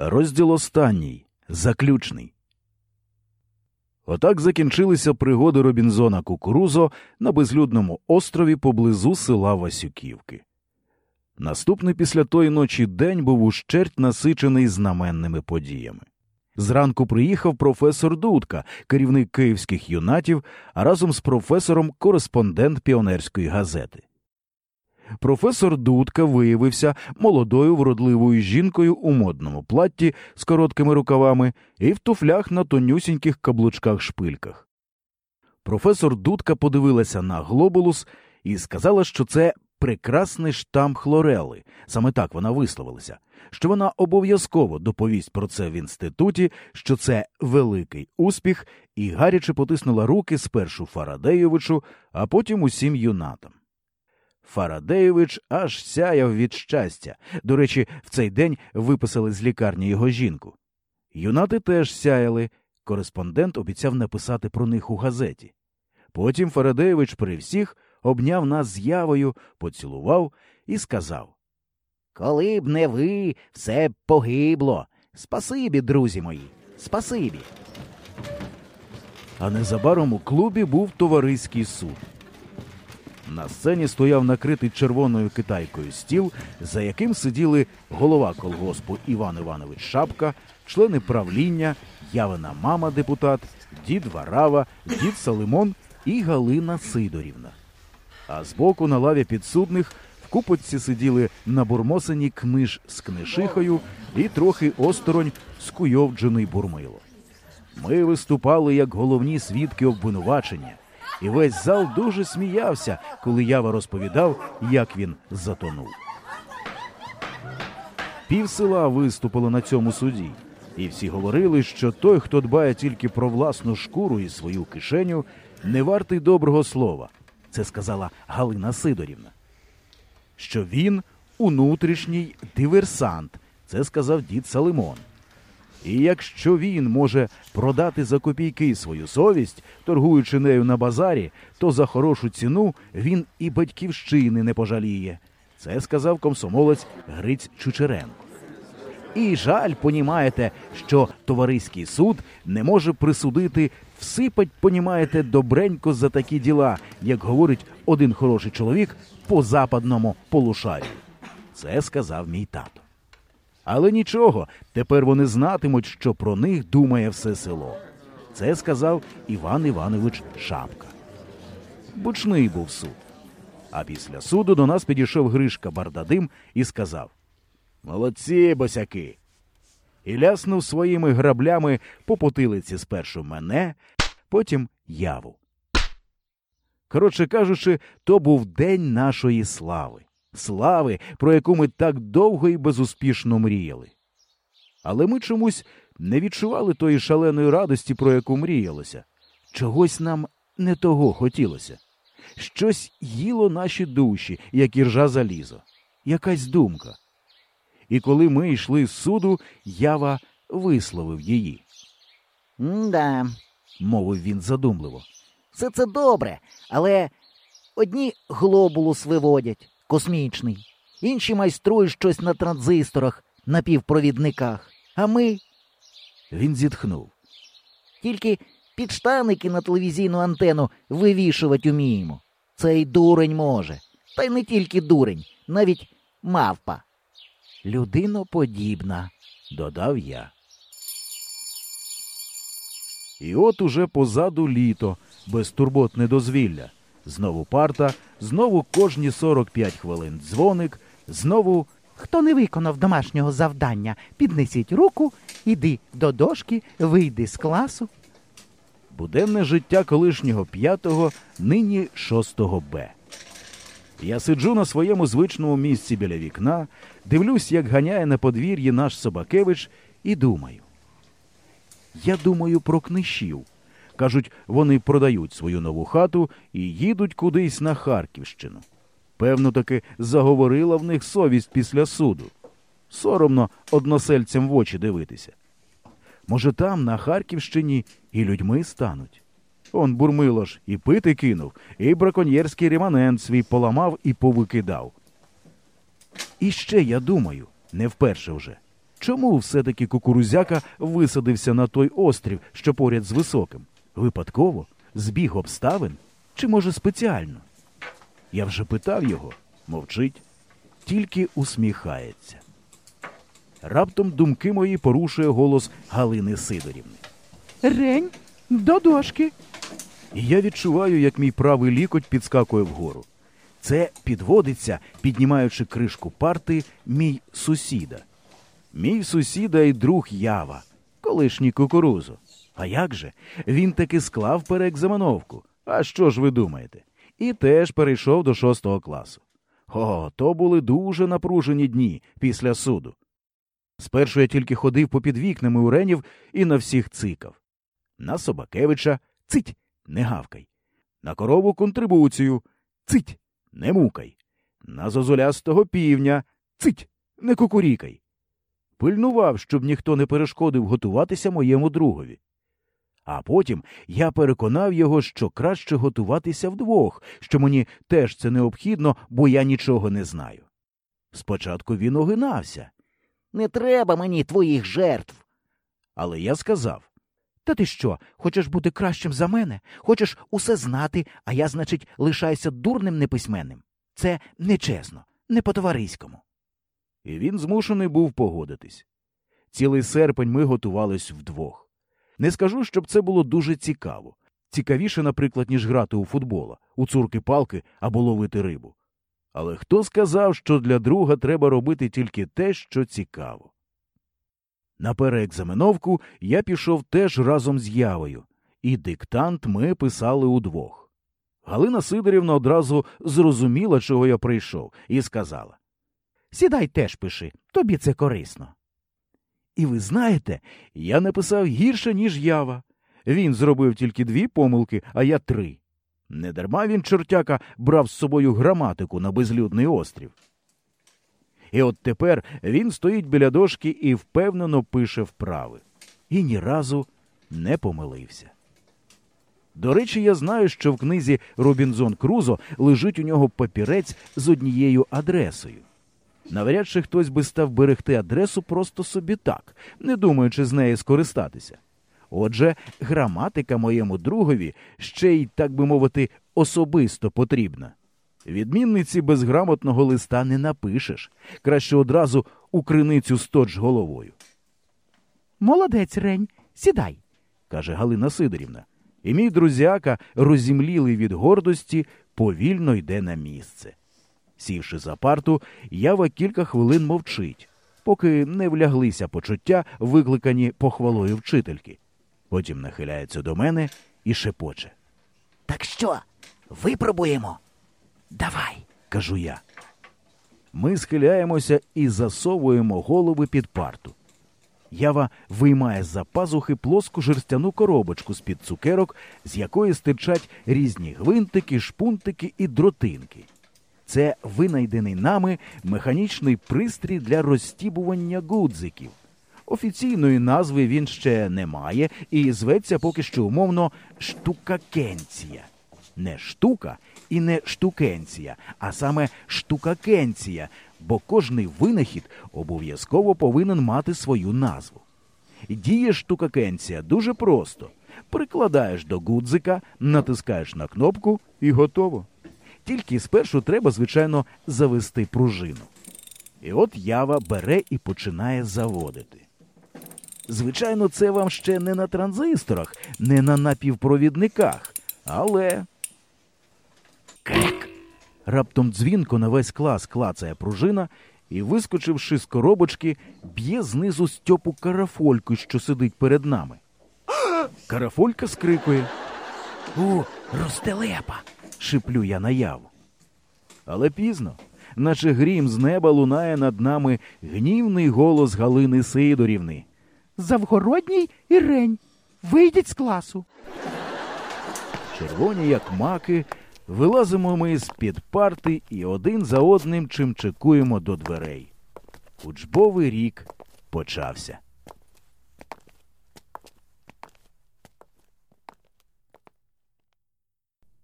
Розділ останній, заключний. Отак закінчилися пригоди Робінзона Кукурузо на безлюдному острові поблизу села Васюківки. Наступний після тої ночі день був ущерть насичений знаменними подіями. Зранку приїхав професор Дудка, керівник київських юнатів, а разом з професором кореспондент піонерської газети. Професор Дудка виявився молодою вродливою жінкою у модному платті з короткими рукавами і в туфлях на тонюсіньких каблучках шпильках. Професор Дудка подивилася на глобулус і сказала, що це прекрасний штамп хлорели, саме так вона висловилася, що вона обов'язково доповість про це в інституті, що це великий успіх, і гаряче потиснула руки спершу Фарадеєвичу, а потім усім юнатам. Фарадеєвич аж сяяв від щастя. До речі, в цей день виписали з лікарні його жінку. Юнати теж сяяли. Кореспондент обіцяв написати про них у газеті. Потім Фарадеєвич при всіх обняв нас з явою, поцілував і сказав Коли б не ви, все б погибло. Спасибі, друзі мої, спасибі. А незабаром у клубі був товариський суд. На сцені стояв накритий червоною китайкою стіл, за яким сиділи голова колгоспу Іван Іванович Шапка, члени правління, явина мама депутат, дід Варава, дід Салимон і Галина Сидорівна. А збоку на лаві підсудних в купочці сиділи набурмосені книж з книшихою і трохи осторонь скуйовджений бурмило. Ми виступали як головні свідки обвинувачення, і весь зал дуже сміявся, коли ява розповідав, як він затонув. Пів села виступило на цьому суді, і всі говорили, що той, хто дбає тільки про власну шкуру і свою кишеню, не вартий доброго слова. Це сказала Галина Сидорівна. Що він унутрішній диверсант, це сказав дід Салимон. І якщо він може продати за копійки свою совість, торгуючи нею на базарі, то за хорошу ціну він і батьківщини не пожаліє. Це сказав комсомолець Гриць Чучеренко. І жаль, понімаєте, що товариський суд не може присудити всипать, понімаєте, добренько за такі діла, як говорить один хороший чоловік по западному полушарію. Це сказав мій тато. Але нічого, тепер вони знатимуть, що про них думає все село. Це сказав Іван Іванович Шапка. Бучний був суд. А після суду до нас підійшов Гришка Бардадим і сказав Молодці, босяки. І ляснув своїми граблями по потилиці спершу мене, потім яву. Коротше кажучи, то був день нашої слави слави, про яку ми так довго і безуспішно мріяли. Але ми чомусь не відчували тої шаленої радості, про яку мріялося. Чогось нам не того хотілося. Щось їло наші душі, як іржа залізо, якась думка. І коли ми йшли з суду, ява висловив її. Да, мовив він задумливо. все це добре, але одні глобулус виводять, космічний, інші майструють щось на транзисторах, на півпровідниках, а ми Він зітхнув. тільки підштаники на телевізійну антенну вивішувати уміємо. Цей дурень може. Та й не тільки дурень, навіть мавпа. Людиноподібна. додав я. І от уже позаду літо, безтурботне дозвілля. Знову парта, знову кожні 45 хвилин дзвоник, знову Хто не виконав домашнього завдання, піднесіть руку, іди до дошки, вийди з класу. буденне життя колишнього п'ятого, нині шостого Б. Я сиджу на своєму звичному місці біля вікна, дивлюсь, як ганяє на подвір'ї наш Собакевич, і думаю. Я думаю про книжів. Кажуть, вони продають свою нову хату і їдуть кудись на Харківщину. Певно, таки заговорила в них совість після суду. Соромно односельцям в очі дивитися. Може, там, на Харківщині, і людьми стануть. Он бурмило ж і пити кинув, і браконьєрський реманент свій поламав і повикидав. І ще я думаю, не вперше вже. Чому все-таки кукурузяка висадився на той острів, що поряд з високим? Випадково? Збіг обставин? Чи може спеціально? Я вже питав його, мовчить, тільки усміхається. Раптом думки мої порушує голос Галини Сидорівни. Рень, до дошки. І я відчуваю, як мій правий лікоть підскакує вгору. Це підводиться, піднімаючи кришку парти, мій сусіда. Мій сусіда і друг Ява, колишній кукурузо. А як же? Він таки склав переекзаменовку. А що ж ви думаєте? І теж перейшов до шостого класу. О, то були дуже напружені дні після суду. Спершу я тільки ходив попід вікнами уренів і на всіх цикав. На Собакевича цить, не гавкай. На корову контрибуцію цить, не мукай. На зозулястого півня цить, не кукурікай. Пильнував, щоб ніхто не перешкодив готуватися моєму другові. А потім я переконав його, що краще готуватися вдвох, що мені теж це необхідно, бо я нічого не знаю. Спочатку він огинався, Не треба мені твоїх жертв. але я сказав Та ти що, хочеш бути кращим за мене? Хочеш усе знати, а я, значить, лишаюся дурним неписьменним? Це нечесно, не по-товариському. І він змушений був погодитись. Цілий серпень ми готувались вдвох. Не скажу, щоб це було дуже цікаво. Цікавіше, наприклад, ніж грати у футбола, у цурки-палки або ловити рибу. Але хто сказав, що для друга треба робити тільки те, що цікаво? На переекзаменовку я пішов теж разом з Явою, і диктант ми писали удвох. Галина Сидорівна одразу зрозуміла, чого я прийшов, і сказала. Сідай теж пиши, тобі це корисно. І ви знаєте, я написав гірше, ніж Ява. Він зробив тільки дві помилки, а я три. Недарма він, чортяка, брав з собою граматику на безлюдний острів. І от тепер він стоїть біля дошки і впевнено пише вправи. І ні разу не помилився. До речі, я знаю, що в книзі Робінзон Крузо лежить у нього папірець з однією адресою. Навряд чи хтось би став берегти адресу просто собі так, не думаючи з неї скористатися. Отже, граматика моєму другові ще й, так би мовити, особисто потрібна. Відмінниці безграмотного листа не напишеш, краще одразу у криницю сточ головою, Молодець, Рень, сідай. каже Галина Сидорівна. І мій друзяка, розімлілий від гордості, повільно йде на місце. Сівши за парту, ява кілька хвилин мовчить, поки не вляглися почуття, викликані похвалою вчительки. Потім нахиляється до мене і шепоче. Так що, випробуємо? Давай. кажу я. Ми схиляємося і засовуємо голови під парту. Ява виймає з-за пазухи плоску жерстяну коробочку з-під цукерок, з якої стирчать різні гвинтики, шпунтики і дротинки. Це винайдений нами механічний пристрій для розстібування гудзиків. Офіційної назви він ще не має і зветься поки що умовно штукакенція. Не штука і не штукенція, а саме штукакенція, бо кожний винахід обов'язково повинен мати свою назву. Діє штукакенція дуже просто. Прикладаєш до гудзика, натискаєш на кнопку і готово. Тільки спершу треба, звичайно, завести пружину. І от ява бере і починає заводити. Звичайно, це вам ще не на транзисторах, не на напівпровідниках, але. Крик! Раптом дзвінко на весь клас клацає пружина і, вискочивши з коробочки, б'є знизу Стьопу карафольку, що сидить перед нами. Карафолька скрикує. У, ростелепа. Шиплю я наяву. Але пізно, наче грім з неба лунає над нами гнівний голос Галини Сидорівни. Завгородній і Рень. Вийдіть з класу. Червоні, як маки, вилазимо ми з-під парти і один за одним чимчикуємо до дверей. Учбовий рік почався.